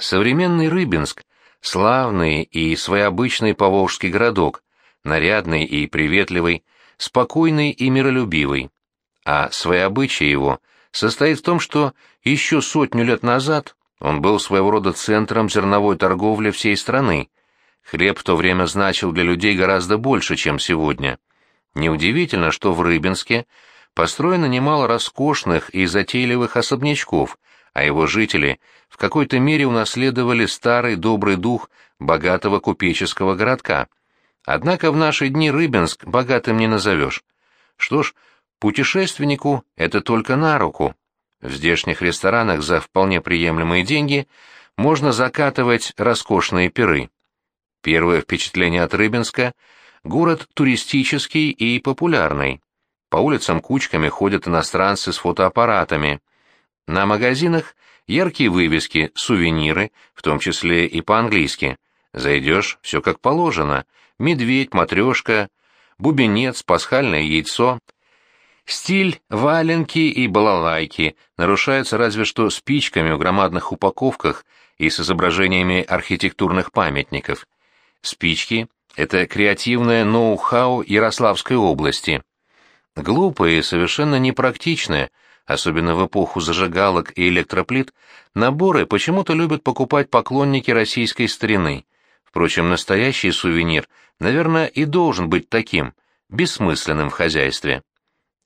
Современный Рыбинск — славный и своеобычный поволжский городок, нарядный и приветливый, спокойный и миролюбивый. А своеобычие его состоит в том, что еще сотню лет назад он был своего рода центром зерновой торговли всей страны. Хлеб в то время значил для людей гораздо больше, чем сегодня. Неудивительно, что в Рыбинске построено немало роскошных и затейливых особнячков, а его жители какой-то мере унаследовали старый добрый дух богатого купеческого городка. Однако в наши дни Рыбинск богатым не назовешь. Что ж, путешественнику это только на руку. В здешних ресторанах за вполне приемлемые деньги можно закатывать роскошные пиры. Первое впечатление от Рыбинска – город туристический и популярный. По улицам кучками ходят иностранцы с фотоаппаратами. На магазинах яркие вывески, сувениры, в том числе и по-английски. Зайдешь, все как положено. Медведь, матрешка, бубенец, пасхальное яйцо – Стиль валенки и балалайки нарушается разве что спичками в громадных упаковках и с изображениями архитектурных памятников. Спички — это креативное ноу-хау Ярославской области. Глупые и совершенно непрактичные, особенно в эпоху зажигалок и электроплит, наборы почему-то любят покупать поклонники российской старины. Впрочем, настоящий сувенир, наверное, и должен быть таким, бессмысленным в хозяйстве.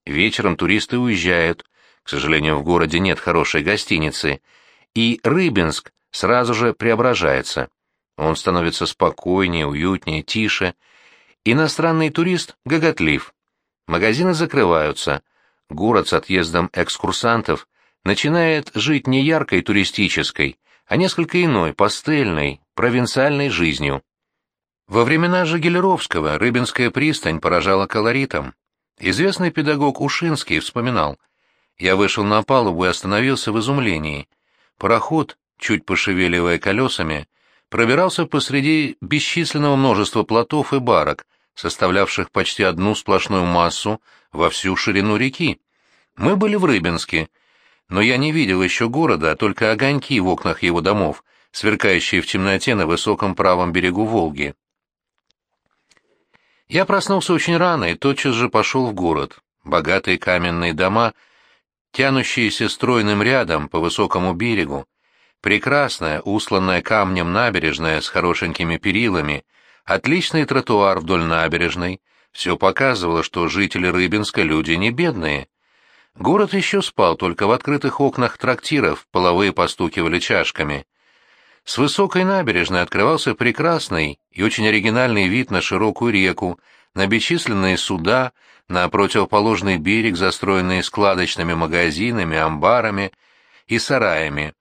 Вечером туристы уезжают, к сожалению, в городе нет хорошей гостиницы, и Рыбинск сразу же преображается. Он становится спокойнее, уютнее, тише. Иностранный турист гоготлив. Магазины закрываются. Город с отъездом экскурсантов начинает жить не яркой туристической, а несколько иной, пастельной, провинциальной жизнью. Во времена Жигелеровского Рыбинская пристань поражала колоритом. Известный педагог Ушинский вспоминал. Я вышел на палубу и остановился в изумлении. Пароход, чуть пошевеливая колесами, пробирался посреди бесчисленного множества плотов и барок, составлявших почти одну сплошную массу во всю ширину реки. Мы были в Рыбинске, но я не видел еще города, а только огоньки в окнах его домов, сверкающие в темноте на высоком правом берегу Волги. Я проснулся очень рано и тотчас же пошел в город. Богатые каменные дома, тянущиеся стройным рядом по высокому берегу, прекрасная, усланная камнем набережная с хорошенькими перилами, отличный тротуар вдоль набережной, все показывало, что жители Рыбинска люди не бедные. Город еще спал, только в открытых окнах трактиров половые постукивали чашками. С высокой набережной открывался прекрасный и очень оригинальный вид на широкую реку, на бесчисленные суда, на противоположный берег, застроенные складочными магазинами, амбарами и сараями.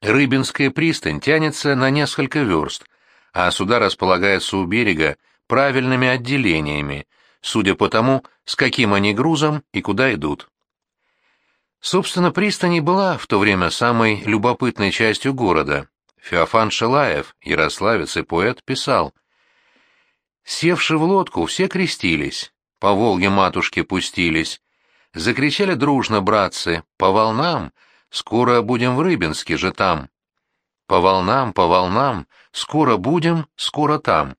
Рыбинская пристань тянется на несколько верст, а суда располагаются у берега правильными отделениями, судя по тому, с каким они грузом и куда идут. Собственно, пристань была в то время самой любопытной частью города. Феофан Шелаев, ярославец и поэт, писал «Севши в лодку, все крестились, по Волге матушке пустились, закричали дружно братцы, по волнам, скоро будем в Рыбинске же там. По волнам, по волнам, скоро будем, скоро там.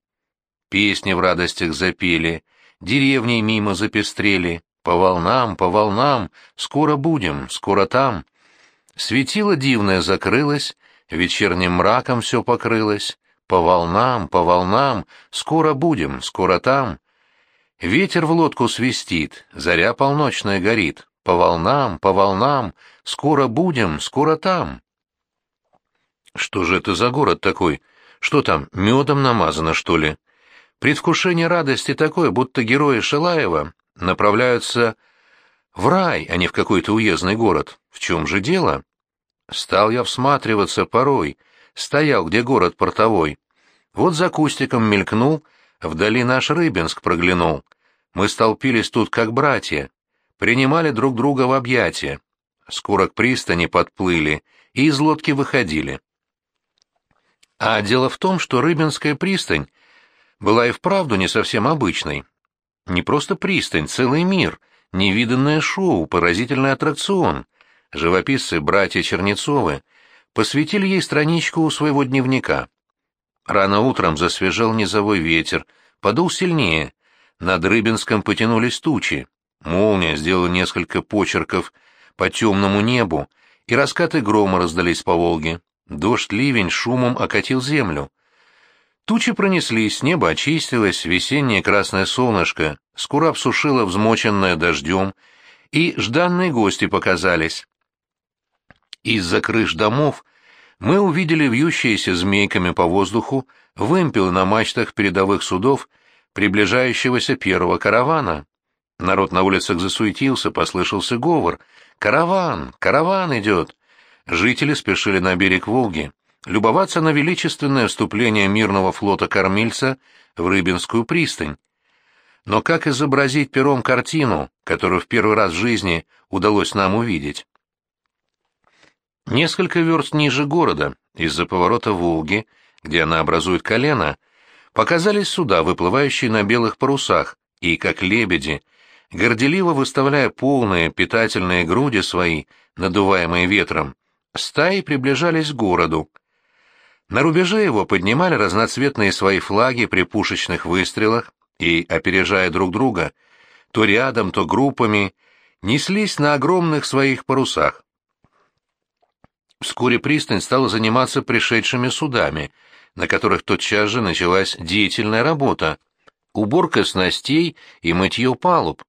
Песни в радостях запели, деревни мимо запестрели, по волнам, по волнам, скоро будем, скоро там. Светило дивное закрылось, вечерним мраком все покрылось. По волнам, по волнам, скоро будем, скоро там. Ветер в лодку свистит, заря полночная горит. По волнам, по волнам, скоро будем, скоро там. Что же это за город такой? Что там, медом намазано, что ли? Предвкушение радости такое, будто герои Шилаева направляются в рай, а не в какой-то уездный город. В чем же дело? Стал я всматриваться порой, стоял, где город портовой. Вот за кустиком мелькнул, вдали наш Рыбинск проглянул. Мы столпились тут, как братья, принимали друг друга в объятия. Скоро к пристани подплыли и из лодки выходили. А дело в том, что Рыбинская пристань была и вправду не совсем обычной. Не просто пристань, целый мир, невиданное шоу, поразительный аттракцион. Живописцы братья Чернецовы посвятили ей страничку своего дневника. Рано утром засвежел низовой ветер, подул сильнее, над Рыбинском потянулись тучи, молния сделала несколько почерков по темному небу, и раскаты грома раздались по Волге. Дождь, ливень шумом окатил землю. Тучи пронеслись, небо очистилось, весеннее красное солнышко скоро обсушило взмоченное дождем, и жданные гости показались. Из-за крыш домов мы увидели вьющиеся змейками по воздуху вымпелы на мачтах передовых судов приближающегося первого каравана. Народ на улицах засуетился, послышался говор. «Караван! Караван идет!» Жители спешили на берег Волги, любоваться на величественное вступление мирного флота кормильца в Рыбинскую пристань. Но как изобразить пером картину, которую в первый раз в жизни удалось нам увидеть? Несколько верст ниже города, из-за поворота Волги, где она образует колено, показались суда, выплывающие на белых парусах, и, как лебеди, горделиво выставляя полные питательные груди свои, надуваемые ветром, стаи приближались к городу. На рубеже его поднимали разноцветные свои флаги при пушечных выстрелах и, опережая друг друга, то рядом, то группами, неслись на огромных своих парусах. Вскоре пристань стала заниматься пришедшими судами, на которых тотчас же началась деятельная работа, уборка снастей и мытье палуб.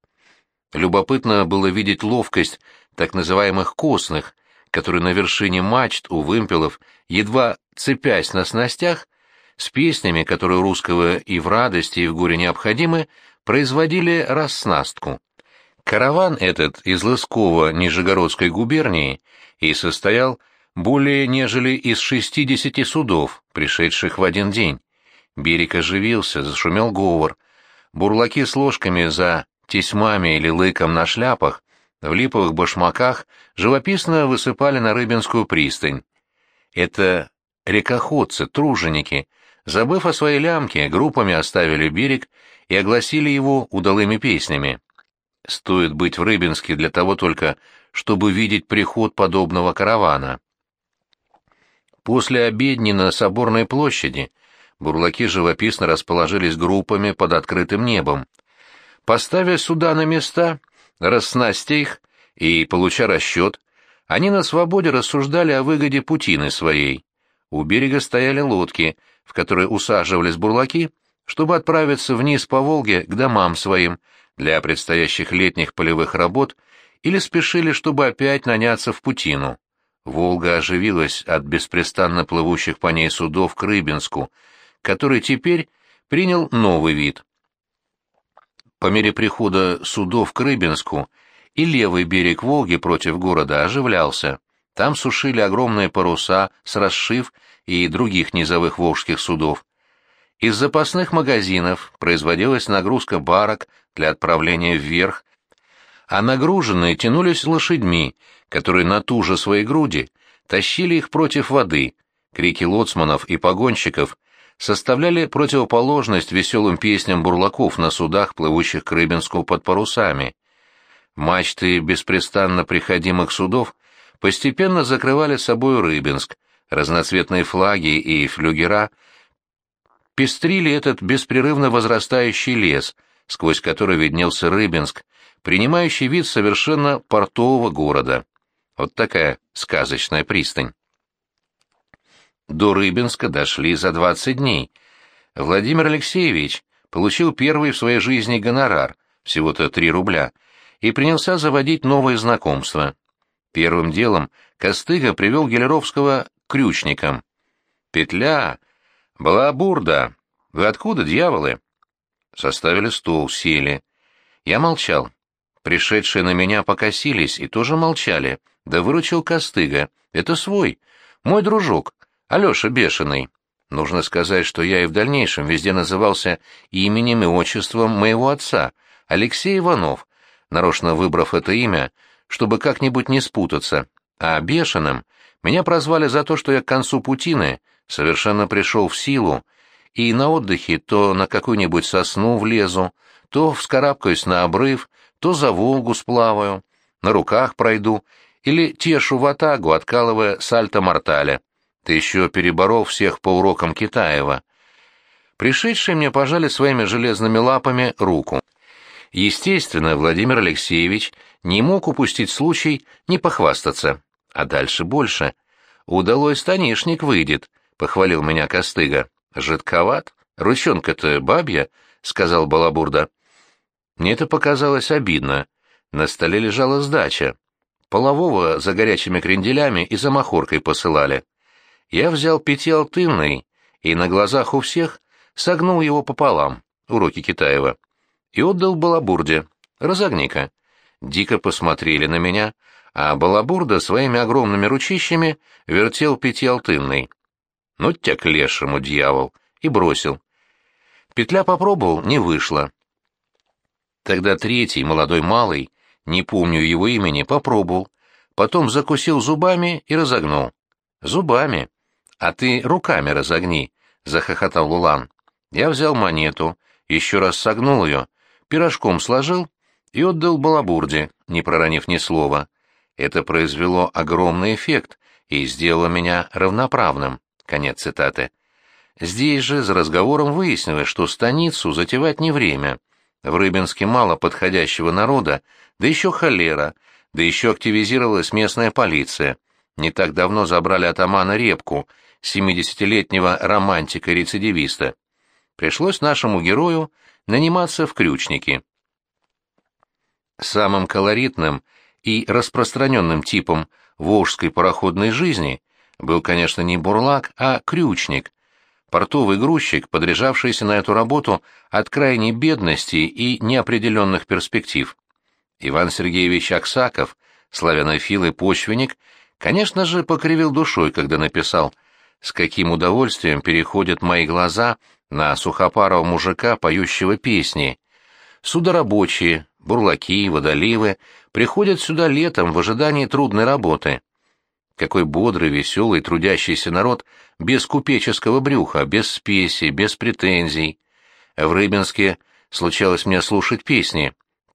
Любопытно было видеть ловкость так называемых костных, которые на вершине мачт у вымпелов, едва цепясь на снастях, с песнями, которые русского и в радости, и в горе необходимы, производили расснастку. Караван этот из Лыскова Нижегородской губернии и состоял более нежели из шестидесяти судов, пришедших в один день. Берег оживился, зашумел говор. Бурлаки с ложками за тесьмами или лыком на шляпах, в липовых башмаках живописно высыпали на Рыбинскую пристань. Это рекоходцы, труженики, забыв о своей лямке, группами оставили берег и огласили его удалыми песнями. Стоит быть в Рыбинске для того только, чтобы видеть приход подобного каравана. После обедни на Соборной площади бурлаки живописно расположились группами под открытым небом. Поставив суда на места, расснастя их и получа расчет, они на свободе рассуждали о выгоде путины своей. У берега стояли лодки, в которые усаживались бурлаки, чтобы отправиться вниз по Волге к домам своим для предстоящих летних полевых работ или спешили, чтобы опять наняться в путину. Волга оживилась от беспрестанно плывущих по ней судов к Рыбинску, который теперь принял новый вид. По мере прихода судов к Рыбинску и левый берег Волги против города оживлялся. Там сушили огромные паруса с расшив и других низовых волжских судов. Из запасных магазинов производилась нагрузка барок для отправления вверх, а нагруженные тянулись лошадьми, которые на ту же свои груди тащили их против воды. Крики лоцманов и погонщиков составляли противоположность веселым песням бурлаков на судах, плывущих к Рыбинску под парусами. Мачты беспрестанно приходимых судов постепенно закрывали собой Рыбинск, разноцветные флаги и флюгера пестрили этот беспрерывно возрастающий лес, сквозь который виднелся Рыбинск, принимающий вид совершенно портового города. Вот такая сказочная пристань. До Рыбинска дошли за 20 дней. Владимир Алексеевич получил первый в своей жизни гонорар, всего-то 3 рубля, и принялся заводить новые знакомства. Первым делом Костыга привел Гелеровского крючником. «Петля! Балабурда! Вы откуда, дьяволы?» Составили стол, сели. Я молчал. Пришедшие на меня покосились и тоже молчали. Да выручил Костыга. Это свой. Мой дружок. Алеша Бешеный. Нужно сказать, что я и в дальнейшем везде назывался именем и отчеством моего отца, Алексей Иванов, нарочно выбрав это имя, чтобы как-нибудь не спутаться. А Бешеным меня прозвали за то, что я к концу путины совершенно пришел в силу, и на отдыхе то на какую-нибудь сосну влезу, то вскарабкаюсь на обрыв, то за Волгу сплаваю, на руках пройду или тешу в атагу, откалывая сальто-мортале. Ты еще переборол всех по урокам Китаева. Пришедшие мне пожали своими железными лапами руку. Естественно, Владимир Алексеевич не мог упустить случай не похвастаться. А дальше больше. «Удалой станишник выйдет», — похвалил меня Костыга. «Жидковат? Ручонка-то бабья», — сказал Балабурда. Мне это показалось обидно. На столе лежала сдача. Полового за горячими кренделями и за махоркой посылали. Я взял пятиалтынный и на глазах у всех согнул его пополам, уроки Китаева, и отдал Балабурде. «Разогни-ка». Дико посмотрели на меня, а Балабурда своими огромными ручищами вертел пятиалтынный. Ну, тебя к лешему, дьявол, и бросил. Петля попробовал, не вышло. Тогда третий, молодой малый, не помню его имени, попробовал, потом закусил зубами и разогнул. Зубами. А ты руками разогни, захохотал Лулан. Я взял монету, еще раз согнул ее, пирожком сложил и отдал балабурде, не проронив ни слова. Это произвело огромный эффект и сделало меня равноправным. Конец цитаты. Здесь же за разговором выяснилось, что станицу затевать не время. В Рыбинске мало подходящего народа, да еще холера, да еще активизировалась местная полиция. Не так давно забрали атамана Репку, семидесятилетнего романтика-рецидивиста. Пришлось нашему герою наниматься в крючники. Самым колоритным и распространенным типом волжской пароходной жизни был, конечно, не бурлак, а крючник, портовый грузчик, подряжавшийся на эту работу от крайней бедности и неопределенных перспектив. Иван Сергеевич Аксаков, славянофил и почвенник, конечно же, покривил душой, когда написал «С каким удовольствием переходят мои глаза на сухопарого мужика, поющего песни. Судорабочие, бурлаки, водоливы приходят сюда летом в ожидании трудной работы. Какой бодрый, веселый, трудящийся народ без купеческого брюха, без спеси, без претензий. В Рыбинске случалось мне слушать песни.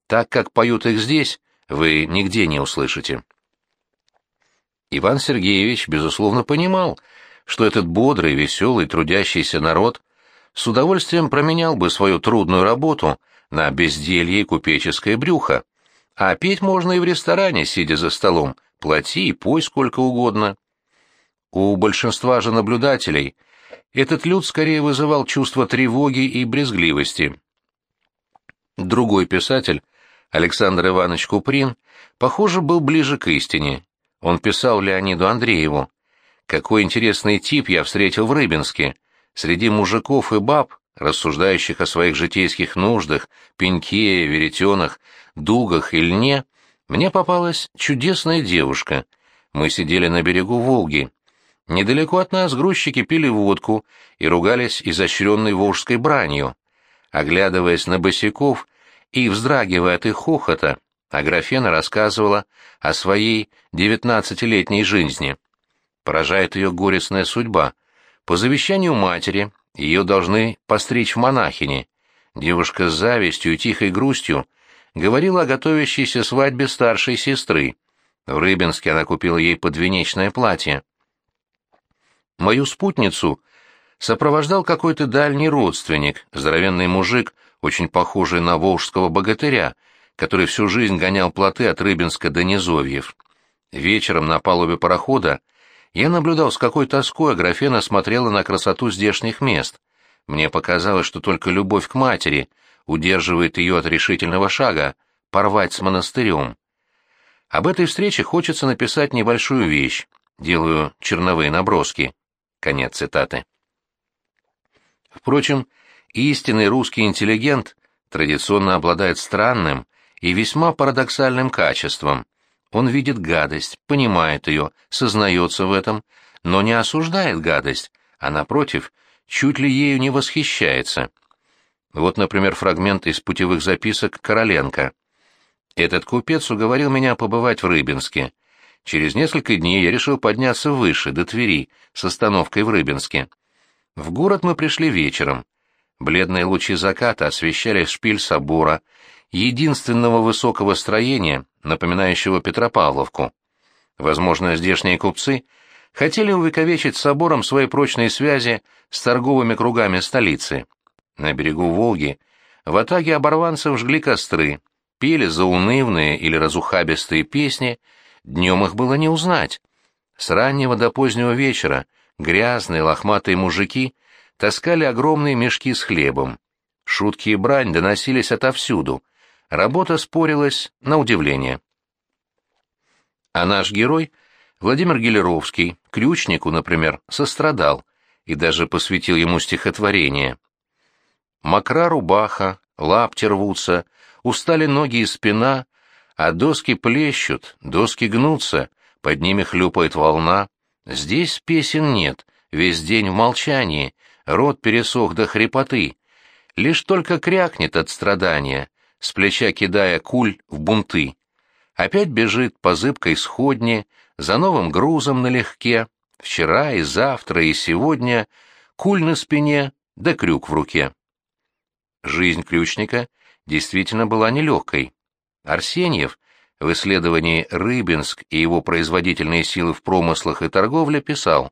Так, как поют их здесь, вы нигде не услышите. Иван Сергеевич, безусловно, понимал, что этот бодрый, веселый, трудящийся народ с удовольствием променял бы свою трудную работу на безделье купеческое брюхо. А петь можно и в ресторане, сидя за столом, плати и пой сколько угодно. У большинства же наблюдателей этот люд скорее вызывал чувство тревоги и брезгливости. Другой писатель, Александр Иванович Куприн, похоже, был ближе к истине. Он писал Леониду Андрееву. «Какой интересный тип я встретил в Рыбинске. Среди мужиков и баб, рассуждающих о своих житейских нуждах, пеньке, веретенах, дугах и льне, мне попалась чудесная девушка. Мы сидели на берегу Волги. Недалеко от нас грузчики пили водку и ругались изощренной волжской бранью. Оглядываясь на босиков и вздрагивая от их хохота, Аграфена рассказывала о своей девятнадцатилетней жизни. Поражает ее горестная судьба — по завещанию матери ее должны постричь в монахини. Девушка с завистью и тихой грустью говорила о готовящейся свадьбе старшей сестры. В Рыбинске она купила ей подвенечное платье. Мою спутницу сопровождал какой-то дальний родственник, здоровенный мужик, очень похожий на волжского богатыря, который всю жизнь гонял плоты от Рыбинска до Низовьев. Вечером на палубе парохода я наблюдал, с какой тоской Аграфена смотрела на красоту здешних мест. Мне показалось, что только любовь к матери удерживает ее от решительного шага — порвать с монастырем. Об этой встрече хочется написать небольшую вещь. Делаю черновые наброски. Конец цитаты. Впрочем, истинный русский интеллигент традиционно обладает странным и весьма парадоксальным качеством — он видит гадость, понимает ее, сознается в этом, но не осуждает гадость, а, напротив, чуть ли ею не восхищается. Вот, например, фрагмент из путевых записок Короленко. «Этот купец уговорил меня побывать в Рыбинске. Через несколько дней я решил подняться выше, до Твери, с остановкой в Рыбинске. В город мы пришли вечером. Бледные лучи заката освещали шпиль собора, единственного высокого строения, напоминающего Петропавловку. Возможно, здешние купцы хотели увековечить собором свои прочные связи с торговыми кругами столицы. На берегу Волги в атаге оборванцев жгли костры, пели заунывные или разухабистые песни, днем их было не узнать. С раннего до позднего вечера грязные лохматые мужики таскали огромные мешки с хлебом. Шутки и брань доносились отовсюду. Работа спорилась на удивление. А наш герой, Владимир Гелеровский, ключнику, например, сострадал и даже посвятил ему стихотворение. «Мокра рубаха, лапти рвутся, устали ноги и спина, а доски плещут, доски гнутся, под ними хлюпает волна. Здесь песен нет, весь день в молчании, рот пересох до хрипоты. Лишь только крякнет от страдания, с плеча кидая куль в бунты. Опять бежит по зыбкой сходне, за новым грузом налегке. Вчера и завтра и сегодня куль на спине да крюк в руке. Жизнь ключника действительно была нелегкой. Арсеньев в исследовании «Рыбинск и его производительные силы в промыслах и торговле» писал,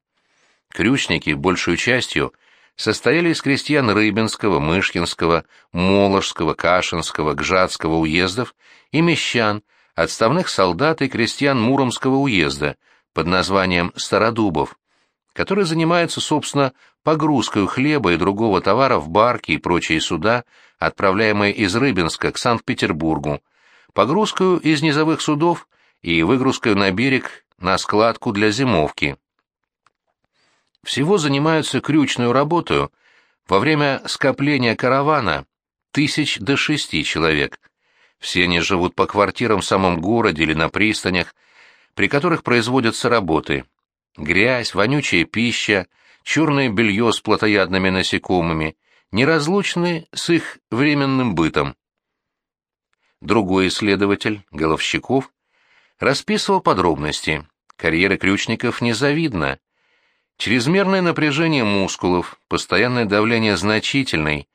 «Крючники, большую частью, состояли из крестьян Рыбинского, Мышкинского, Моложского, Кашинского, Гжатского уездов и мещан, отставных солдат и крестьян Муромского уезда под названием Стародубов, которые занимаются, собственно, погрузкой хлеба и другого товара в барки и прочие суда, отправляемые из Рыбинска к Санкт-Петербургу, погрузкой из низовых судов и выгрузкой на берег на складку для зимовки. Всего занимаются крючную работу во время скопления каравана тысяч до шести человек – все они живут по квартирам в самом городе или на пристанях, при которых производятся работы. Грязь, вонючая пища, черное белье с плотоядными насекомыми неразлучны с их временным бытом. Другой исследователь, Головщиков, расписывал подробности. Карьера крючников незавидна. Чрезмерное напряжение мускулов, постоянное давление значительной,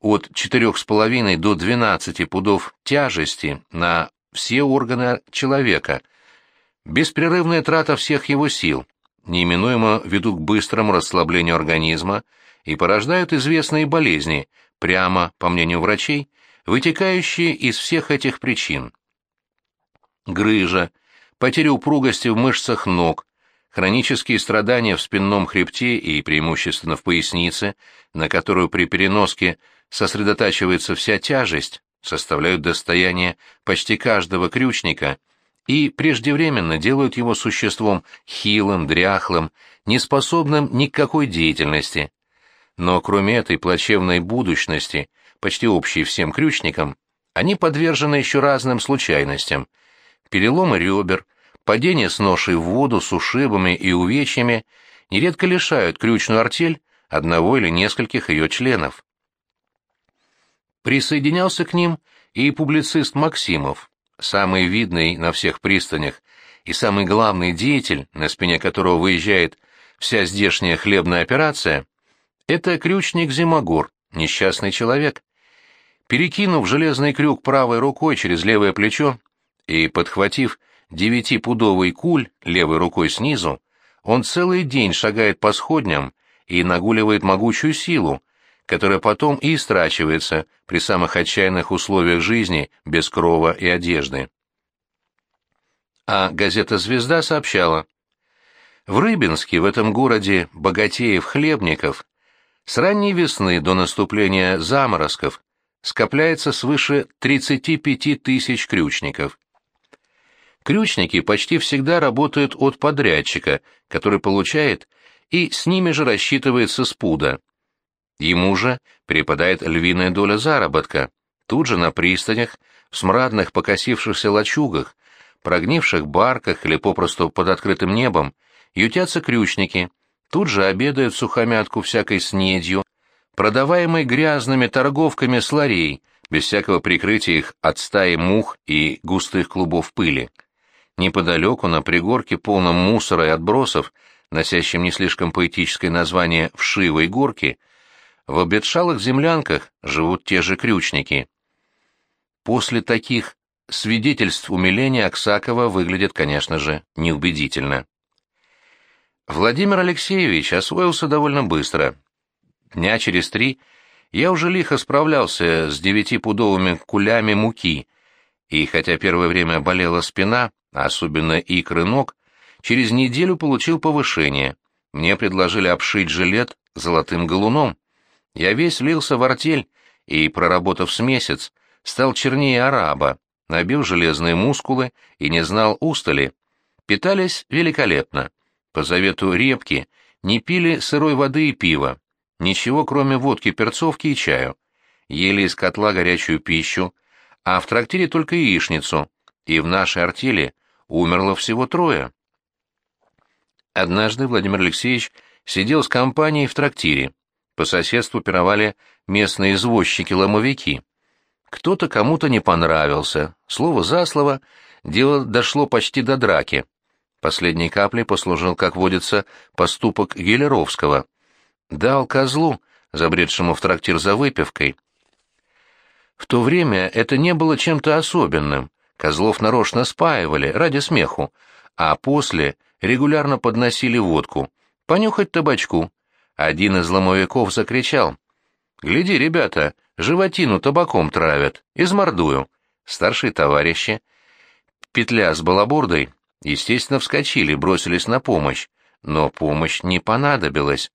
от 4,5 до 12 пудов тяжести на все органы человека, беспрерывная трата всех его сил, неименуемо ведут к быстрому расслаблению организма и порождают известные болезни, прямо, по мнению врачей, вытекающие из всех этих причин. Грыжа, потеря упругости в мышцах ног, хронические страдания в спинном хребте и преимущественно в пояснице, на которую при переноске сосредотачивается вся тяжесть, составляют достояние почти каждого крючника и преждевременно делают его существом хилым, дряхлым, неспособным ни к какой деятельности. Но кроме этой плачевной будущности, почти общей всем крючникам, они подвержены еще разным случайностям. Переломы ребер, падение с ношей в воду с ушибами и увечьями нередко лишают крючную артель одного или нескольких ее членов. Присоединялся к ним и публицист Максимов, самый видный на всех пристанях и самый главный деятель, на спине которого выезжает вся здешняя хлебная операция, это крючник Зимогор, несчастный человек. Перекинув железный крюк правой рукой через левое плечо и подхватив девятипудовый куль левой рукой снизу, он целый день шагает по сходням и нагуливает могучую силу, которая потом и истрачивается при самых отчаянных условиях жизни без крова и одежды. А газета «Звезда» сообщала, в Рыбинске, в этом городе богатеев-хлебников, с ранней весны до наступления заморозков скопляется свыше 35 тысяч крючников. Крючники почти всегда работают от подрядчика, который получает и с ними же рассчитывается спуда. Ему же перепадает львиная доля заработка. Тут же на пристанях, в смрадных покосившихся лачугах, прогнивших барках или попросту под открытым небом, ютятся крючники, тут же обедают сухомятку всякой снедью, продаваемой грязными торговками с ларей, без всякого прикрытия их от стаи мух и густых клубов пыли. Неподалеку, на пригорке, полном мусора и отбросов, носящем не слишком поэтическое название «вшивой горки», в обетшалых землянках живут те же крючники. После таких свидетельств умиления Аксакова выглядит, конечно же, неубедительно. Владимир Алексеевич освоился довольно быстро. Дня через три я уже лихо справлялся с девятипудовыми кулями муки, и хотя первое время болела спина, особенно икры ног, через неделю получил повышение. Мне предложили обшить жилет золотым галуном. Я весь лился в артель и, проработав с месяц, стал чернее араба, набил железные мускулы и не знал устали. Питались великолепно. По завету репки не пили сырой воды и пива, ничего кроме водки, перцовки и чаю. Ели из котла горячую пищу, а в трактире только яичницу, и в нашей артели умерло всего трое. Однажды Владимир Алексеевич сидел с компанией в трактире. По соседству пировали местные извозчики-ломовики. Кто-то кому-то не понравился. Слово за слово, дело дошло почти до драки. Последней каплей послужил, как водится, поступок Гелеровского. Дал козлу, забредшему в трактир за выпивкой. В то время это не было чем-то особенным. Козлов нарочно спаивали, ради смеху, а после регулярно подносили водку. Понюхать табачку. Один из ломовиков закричал. «Гляди, ребята, животину табаком травят, измордую». Старшие товарищи, петля с балабурдой, естественно, вскочили, бросились на помощь, но помощь не понадобилась.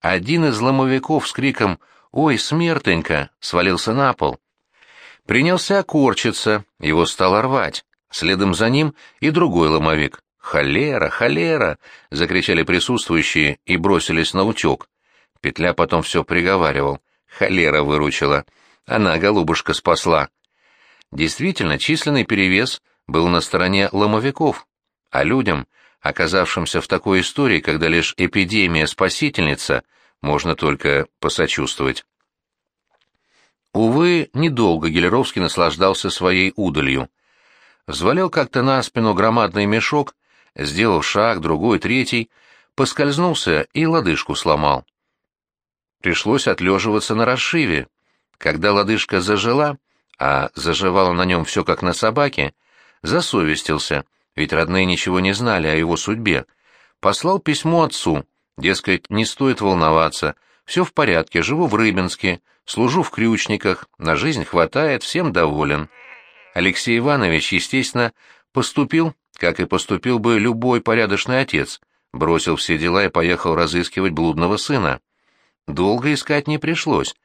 Один из ломовиков с криком «Ой, смертенько!» свалился на пол. Принялся корчиться, его стало рвать. Следом за ним и другой ломовик. «Холера! Холера!» — закричали присутствующие и бросились на утек. Петля потом все приговаривал. «Холера выручила. Она, голубушка, спасла». Действительно, численный перевес был на стороне ломовиков, а людям, оказавшимся в такой истории, когда лишь эпидемия спасительница, можно только посочувствовать. Увы, недолго Гелеровский наслаждался своей удалью. Взвалил как-то на спину громадный мешок сделал шаг, другой, третий, поскользнулся и лодыжку сломал. Пришлось отлеживаться на расшиве. Когда лодыжка зажила, а заживало на нем все как на собаке, засовестился, ведь родные ничего не знали о его судьбе. Послал письмо отцу, дескать, не стоит волноваться, все в порядке, живу в Рыбинске, служу в крючниках, на жизнь хватает, всем доволен. Алексей Иванович, естественно, поступил как и поступил бы любой порядочный отец, бросил все дела и поехал разыскивать блудного сына. Долго искать не пришлось.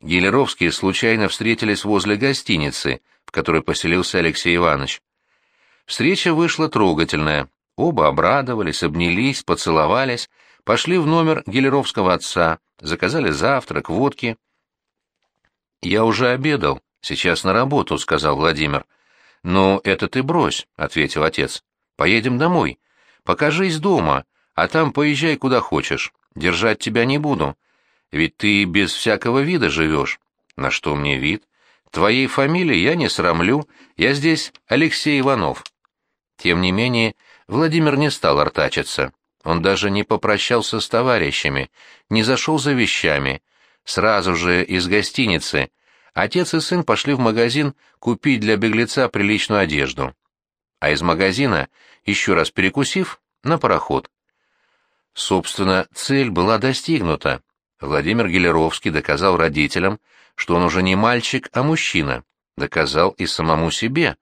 Гелеровские случайно встретились возле гостиницы, в которой поселился Алексей Иванович. Встреча вышла трогательная. Оба обрадовались, обнялись, поцеловались, пошли в номер Гелеровского отца, заказали завтрак, водки. «Я уже обедал, сейчас на работу», — сказал Владимир. «Ну, это ты брось», — ответил отец. «Поедем домой. Покажись дома, а там поезжай куда хочешь. Держать тебя не буду. Ведь ты без всякого вида живешь». «На что мне вид? Твоей фамилии я не срамлю, я здесь Алексей Иванов». Тем не менее, Владимир не стал артачиться. Он даже не попрощался с товарищами, не зашел за вещами. Сразу же из гостиницы Отец и сын пошли в магазин купить для беглеца приличную одежду. А из магазина, еще раз перекусив, на пароход. Собственно, цель была достигнута. Владимир Гелеровский доказал родителям, что он уже не мальчик, а мужчина. Доказал и самому себе.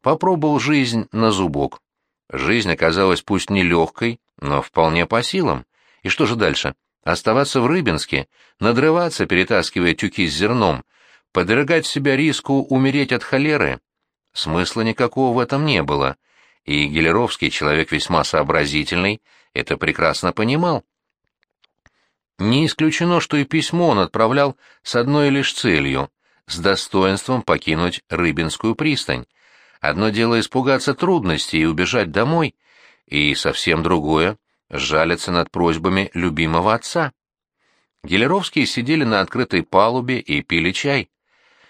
Попробовал жизнь на зубок. Жизнь оказалась пусть нелегкой, но вполне по силам. И что же дальше? Оставаться в Рыбинске, надрываться, перетаскивая тюки с зерном, Подвергать себя риску умереть от холеры смысла никакого в этом не было, и Гелеровский, человек весьма сообразительный, это прекрасно понимал. Не исключено, что и письмо он отправлял с одной лишь целью — с достоинством покинуть Рыбинскую пристань. Одно дело испугаться трудностей и убежать домой, и совсем другое — жалиться над просьбами любимого отца. Гелеровские сидели на открытой палубе и пили чай.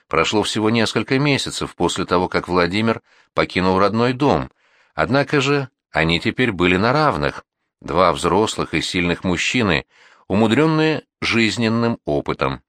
Прошло всего несколько месяцев после того, как Владимир покинул родной дом, однако же они теперь были на равных. Два взрослых и сильных мужчины, умудренные жизненным опытом.